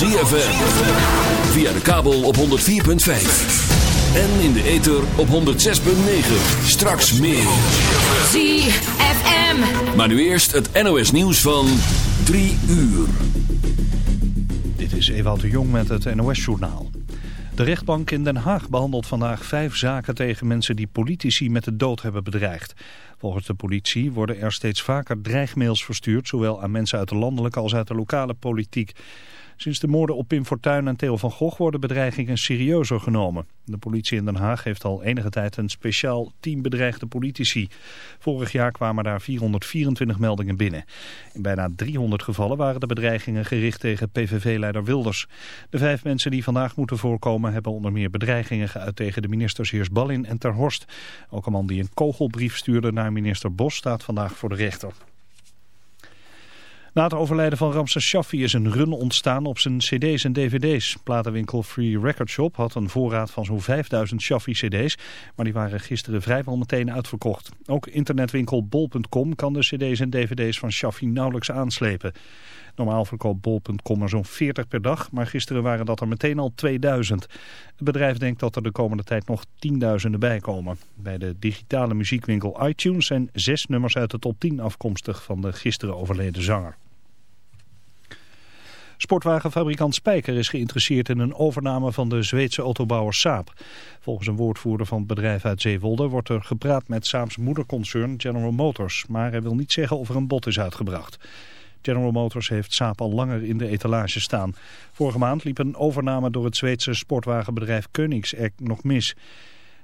ZFM. Via de kabel op 104.5. En in de ether op 106.9. Straks meer. ZFM. Maar nu eerst het NOS nieuws van 3 uur. Dit is Ewout de Jong met het NOS-journaal. De rechtbank in Den Haag behandelt vandaag vijf zaken tegen mensen die politici met de dood hebben bedreigd. Volgens de politie worden er steeds vaker dreigmails verstuurd, zowel aan mensen uit de landelijke als uit de lokale politiek. Sinds de moorden op Pim Fortuyn en Theo van Gogh worden bedreigingen serieuzer genomen. De politie in Den Haag heeft al enige tijd een speciaal team bedreigde politici. Vorig jaar kwamen daar 424 meldingen binnen. In bijna 300 gevallen waren de bedreigingen gericht tegen PVV-leider Wilders. De vijf mensen die vandaag moeten voorkomen hebben onder meer bedreigingen geuit tegen de ministers Heers Ballin en Ter Horst. Ook een man die een kogelbrief stuurde naar minister Bos staat vandaag voor de rechter. Na het overlijden van Ramses Shaffi is een run ontstaan op zijn cd's en dvd's. Platenwinkel Free Record Shop had een voorraad van zo'n 5000 Shaffi cd's, maar die waren gisteren vrijwel meteen uitverkocht. Ook internetwinkel bol.com kan de cd's en dvd's van Shaffi nauwelijks aanslepen. Normaal verkoopt bol.com er zo'n 40 per dag, maar gisteren waren dat er meteen al 2000. Het bedrijf denkt dat er de komende tijd nog tienduizenden bij komen. Bij de digitale muziekwinkel iTunes zijn zes nummers uit de top 10 afkomstig van de gisteren overleden zanger. Sportwagenfabrikant Spijker is geïnteresseerd in een overname van de Zweedse autobouwer Saab. Volgens een woordvoerder van het bedrijf uit Zeewolde wordt er gepraat met Saabs moederconcern General Motors. Maar hij wil niet zeggen of er een bod is uitgebracht. General Motors heeft Saab al langer in de etalage staan. Vorige maand liep een overname door het Zweedse sportwagenbedrijf Koenigsegg nog mis.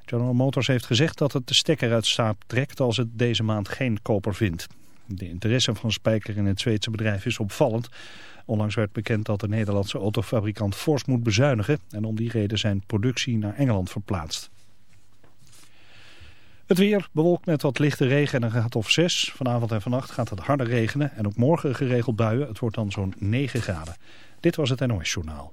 General Motors heeft gezegd dat het de stekker uit Saab trekt als het deze maand geen koper vindt. De interesse van Spijker in het Zweedse bedrijf is opvallend. Onlangs werd bekend dat de Nederlandse autofabrikant fors moet bezuinigen en om die reden zijn productie naar Engeland verplaatst. Het weer bewolkt met wat lichte regen en een graad of 6. Vanavond en vannacht gaat het harder regenen en ook morgen geregeld buien. Het wordt dan zo'n 9 graden. Dit was het NOS Journaal.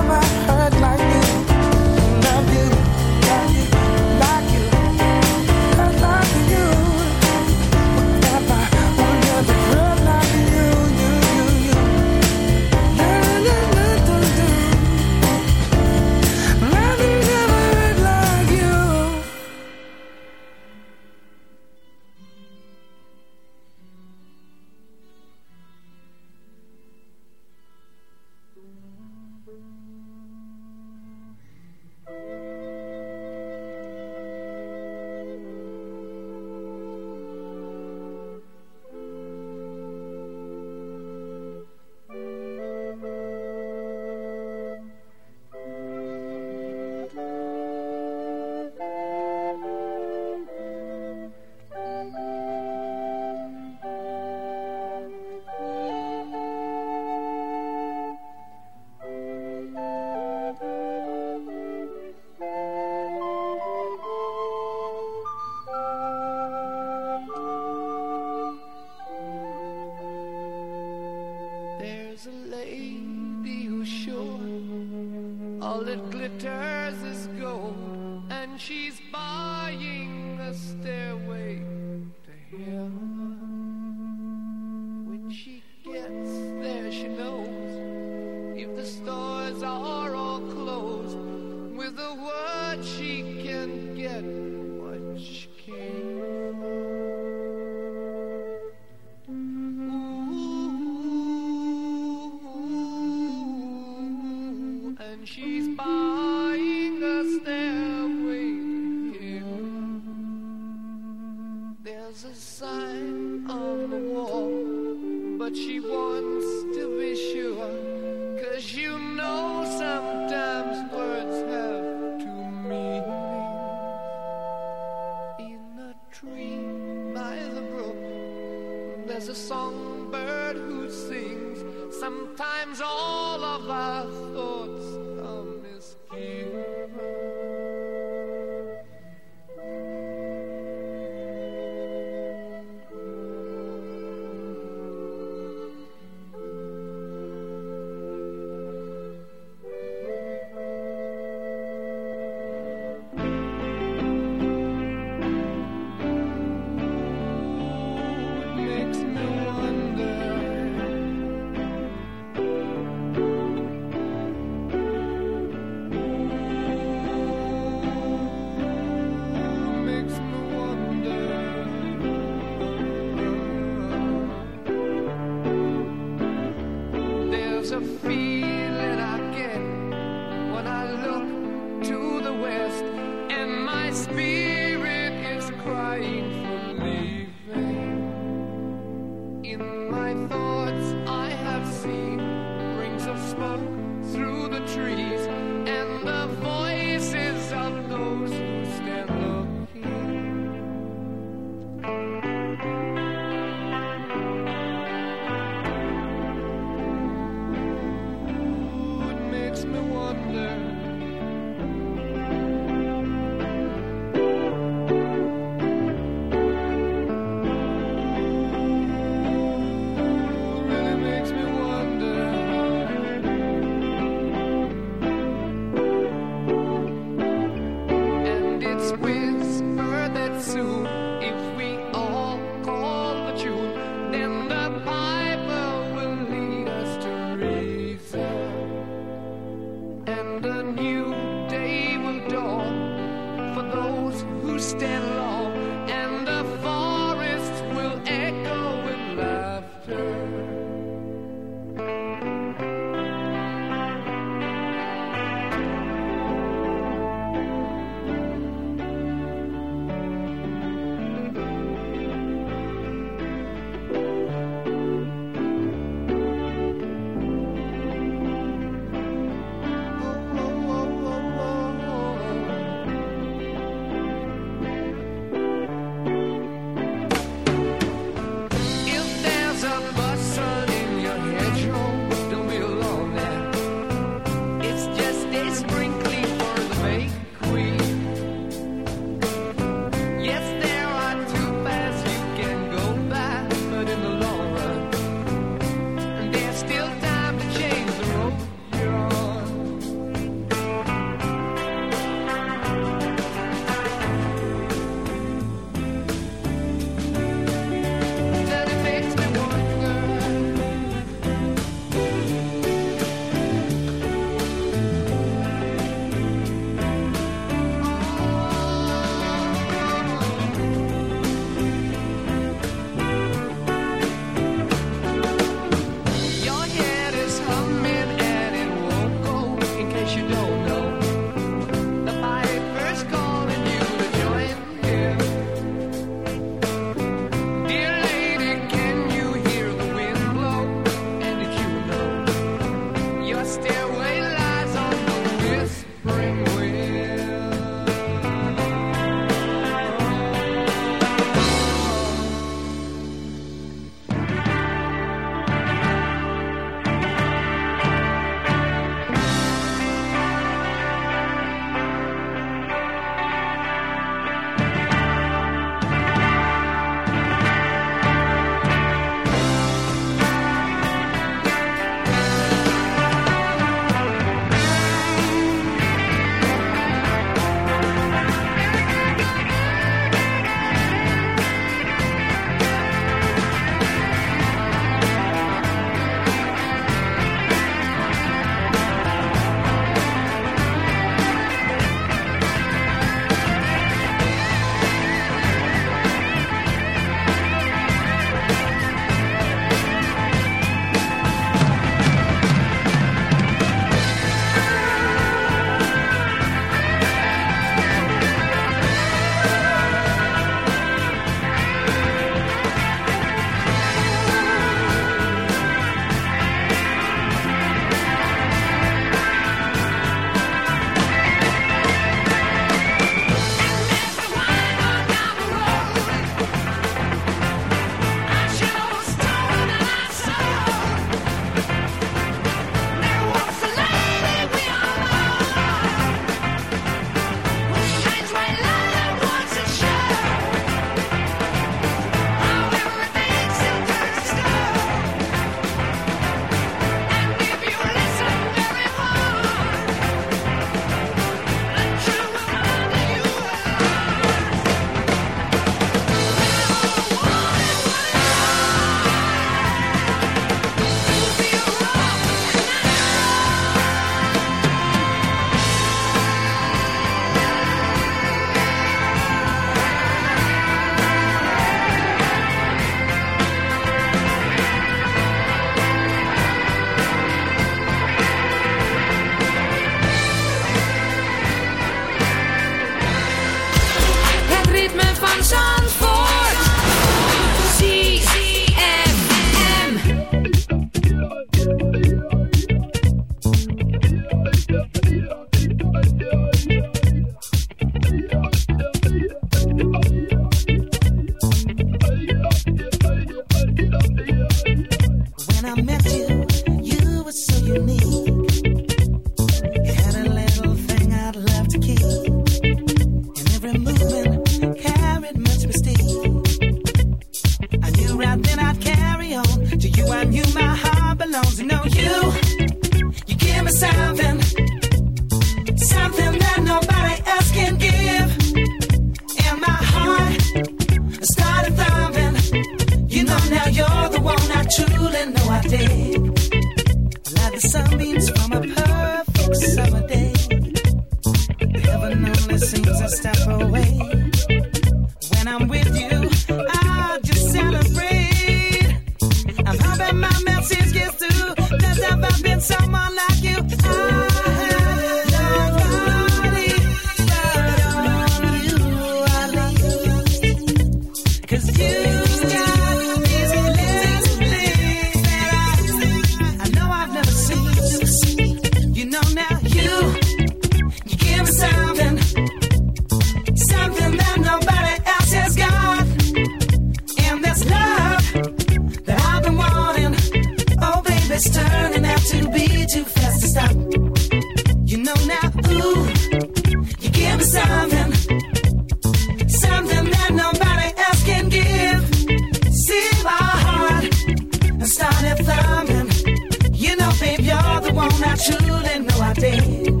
Truly, know I did.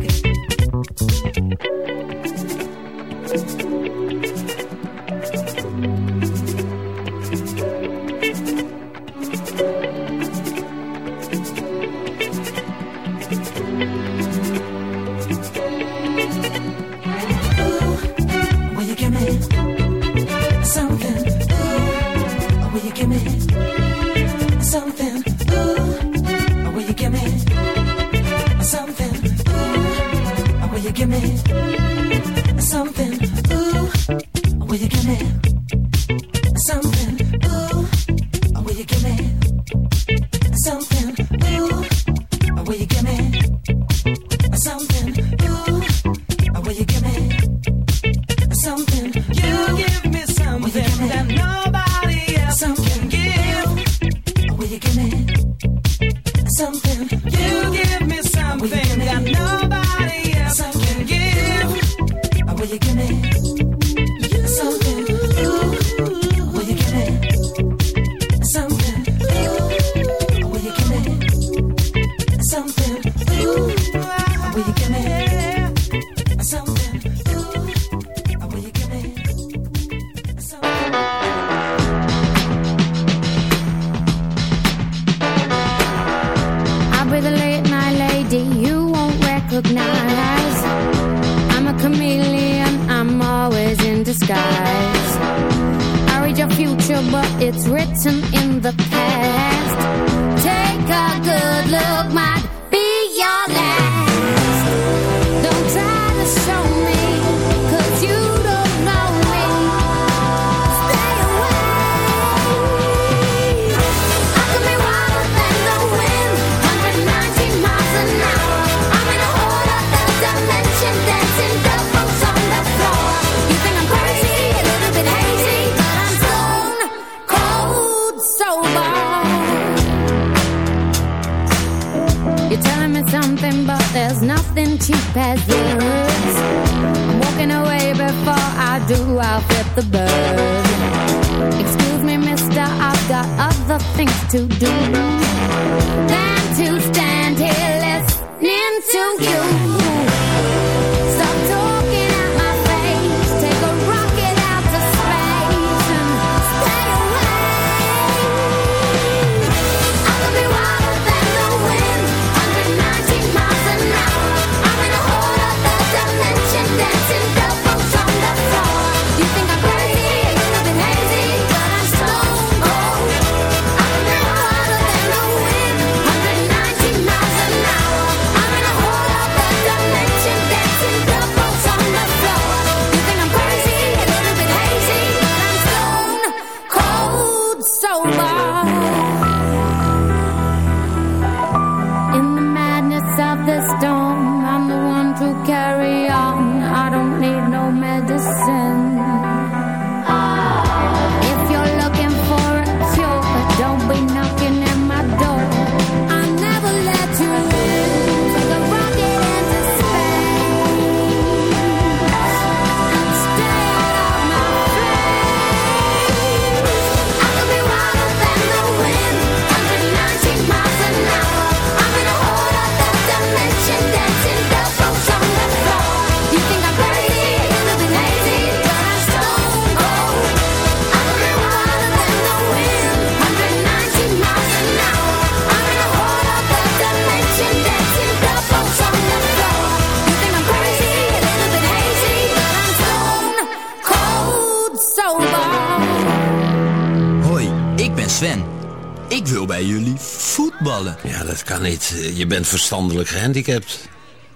Dat kan niet. Je bent verstandelijk gehandicapt.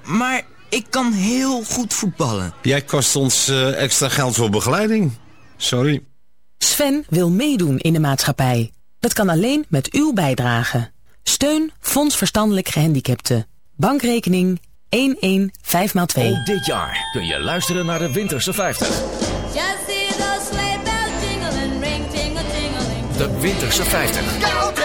Maar ik kan heel goed voetballen. Jij kost ons eh, extra geld voor begeleiding. Sorry. Sven wil meedoen in de maatschappij. Dat kan alleen met uw bijdrage. Steun Fonds Verstandelijk Gehandicapten. Bankrekening 115x2. Ook dit jaar kun je luisteren naar de Winterse 50. Just see those sleigh bells jingling, ring, tingle, tingling. De Winterse 50.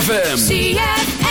ZFM.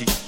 Music.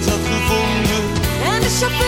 Stel je voor dat ik een zitplaats had gevonden. En de chauffeur niet op zijn